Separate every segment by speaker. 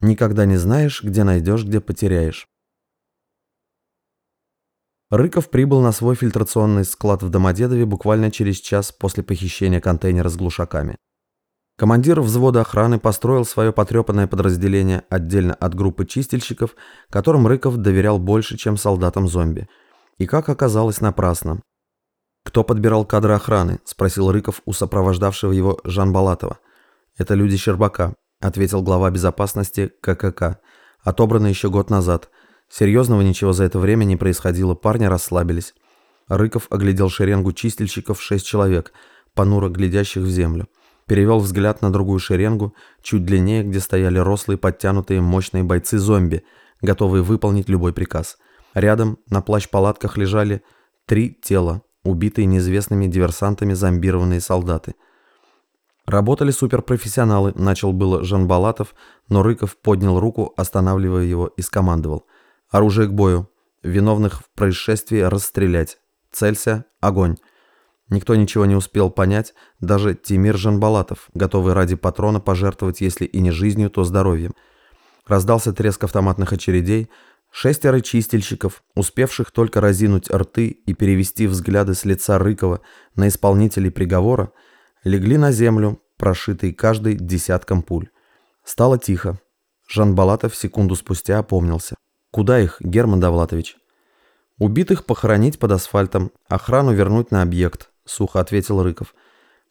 Speaker 1: Никогда не знаешь, где найдешь, где потеряешь. Рыков прибыл на свой фильтрационный склад в Домодедове буквально через час после похищения контейнера с глушаками. Командир взвода охраны построил свое потрепанное подразделение отдельно от группы чистильщиков, которым Рыков доверял больше, чем солдатам-зомби. И как оказалось, напрасно. «Кто подбирал кадры охраны?» – спросил Рыков у сопровождавшего его Жан Балатова. «Это люди Щербака», – ответил глава безопасности ККК, отобранный еще год назад – Серьезного ничего за это время не происходило, парни расслабились. Рыков оглядел шеренгу чистильщиков шесть человек, понуро глядящих в землю. Перевел взгляд на другую шеренгу, чуть длиннее, где стояли рослые, подтянутые, мощные бойцы-зомби, готовые выполнить любой приказ. Рядом на плащ-палатках лежали три тела, убитые неизвестными диверсантами зомбированные солдаты. Работали суперпрофессионалы, начал было Жан Балатов, но Рыков поднял руку, останавливая его, и скомандовал – Оружие к бою. Виновных в происшествии расстрелять. Целься. Огонь. Никто ничего не успел понять, даже Тимир Жанбалатов, готовый ради патрона пожертвовать, если и не жизнью, то здоровьем. Раздался треск автоматных очередей, шестеро чистильщиков, успевших только разинуть рты и перевести взгляды с лица Рыкова на исполнителей приговора, легли на землю, прошитые каждый десятком пуль. Стало тихо. Жанбалатов секунду спустя опомнился. Куда их, Герман Давлатович? Убитых похоронить под асфальтом, охрану вернуть на объект, сухо ответил Рыков,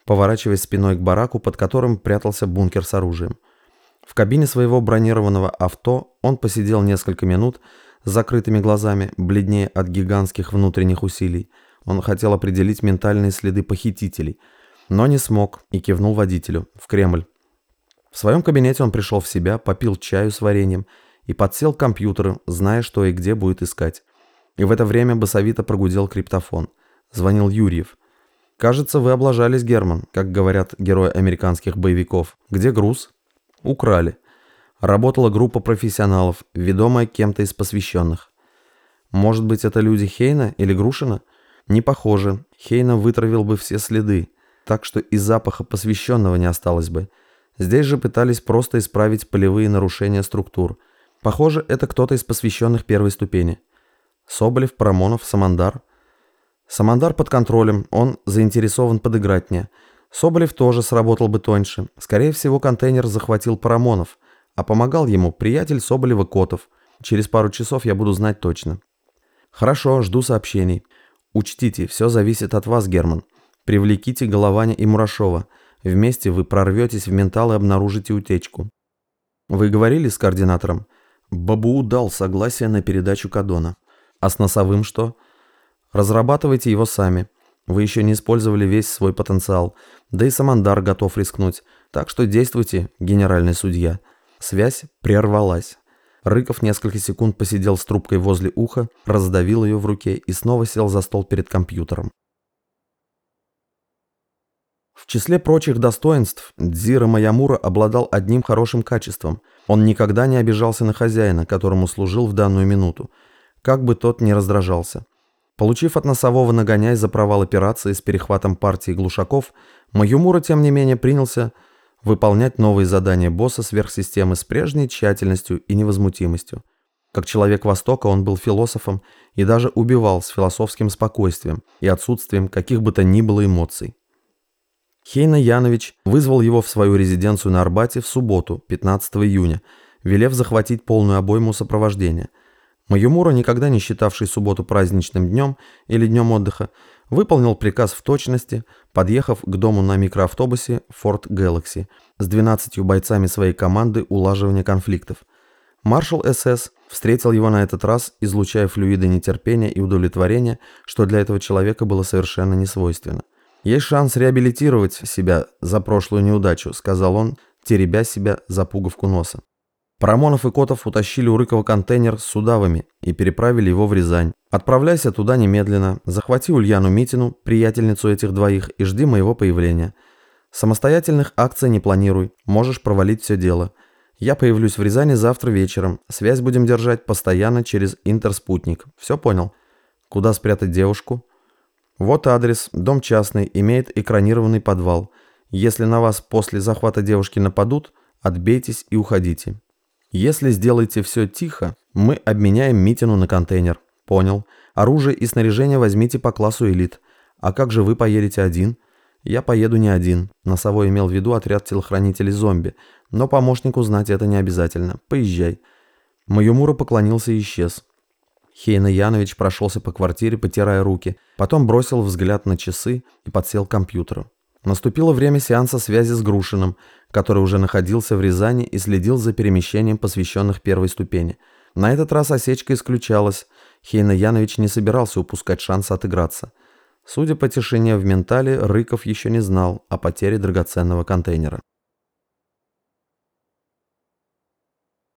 Speaker 1: поворачиваясь спиной к бараку, под которым прятался бункер с оружием. В кабине своего бронированного авто он посидел несколько минут с закрытыми глазами, бледнее от гигантских внутренних усилий. Он хотел определить ментальные следы похитителей, но не смог и кивнул водителю в Кремль. В своем кабинете он пришел в себя, попил чаю с вареньем и подсел к компьютеру, зная, что и где будет искать. И в это время басовито прогудел криптофон. Звонил Юрьев. «Кажется, вы облажались, Герман, как говорят герои американских боевиков. Где груз?» «Украли». Работала группа профессионалов, ведомая кем-то из посвященных. «Может быть, это люди Хейна или Грушина?» «Не похоже. Хейна вытравил бы все следы, так что и запаха посвященного не осталось бы. Здесь же пытались просто исправить полевые нарушения структур – Похоже, это кто-то из посвященных первой ступени. Соболев, Парамонов, Самандар. Самандар под контролем, он заинтересован подыграть мне. Соболев тоже сработал бы тоньше. Скорее всего, контейнер захватил Парамонов, а помогал ему приятель Соболева Котов. Через пару часов я буду знать точно. Хорошо, жду сообщений. Учтите, все зависит от вас, Герман. Привлеките Голованя и Мурашова. Вместе вы прорветесь в ментал и обнаружите утечку. Вы говорили с координатором? Бабу дал согласие на передачу Кадона. А с носовым что? Разрабатывайте его сами. Вы еще не использовали весь свой потенциал. Да и Самандар готов рискнуть. Так что действуйте, генеральный судья. Связь прервалась. Рыков несколько секунд посидел с трубкой возле уха, раздавил ее в руке и снова сел за стол перед компьютером. В числе прочих достоинств Дзира Маямура обладал одним хорошим качеством. Он никогда не обижался на хозяина, которому служил в данную минуту, как бы тот ни раздражался. Получив от носового нагоняй за провал операции с перехватом партии глушаков, Маюмура, тем не менее, принялся выполнять новые задания босса сверхсистемы с прежней тщательностью и невозмутимостью. Как человек Востока он был философом и даже убивал с философским спокойствием и отсутствием каких бы то ни было эмоций. Хейна Янович вызвал его в свою резиденцию на Арбате в субботу, 15 июня, велев захватить полную обойму сопровождения. Маюмура, никогда не считавший субботу праздничным днем или днем отдыха, выполнил приказ в точности, подъехав к дому на микроавтобусе Ford Galaxy с 12 бойцами своей команды улаживания конфликтов. Маршал СС встретил его на этот раз, излучая флюиды нетерпения и удовлетворения, что для этого человека было совершенно несвойственно. «Есть шанс реабилитировать себя за прошлую неудачу», — сказал он, теребя себя за пуговку носа. Парамонов и Котов утащили у Рыкова контейнер с удавами и переправили его в Рязань. Отправляйся туда немедленно, захвати Ульяну Митину, приятельницу этих двоих, и жди моего появления. Самостоятельных акций не планируй, можешь провалить все дело. Я появлюсь в Рязани завтра вечером, связь будем держать постоянно через интерспутник. Все понял? Куда спрятать девушку? Вот адрес, дом частный, имеет экранированный подвал. Если на вас после захвата девушки нападут, отбейтесь и уходите. Если сделаете все тихо, мы обменяем Митину на контейнер. Понял. Оружие и снаряжение возьмите по классу элит. А как же вы поедете один? Я поеду не один. Носовой имел в виду отряд телохранителей зомби. Но помощнику знать это не обязательно. Поезжай. Маюмура поклонился и исчез. Хейна Янович прошелся по квартире, потирая руки. Потом бросил взгляд на часы и подсел к компьютеру. Наступило время сеанса связи с Грушиным, который уже находился в Рязани и следил за перемещением посвященных первой ступени. На этот раз осечка исключалась. Хейна Янович не собирался упускать шанс отыграться. Судя по тишине в ментале, Рыков еще не знал о потере драгоценного контейнера.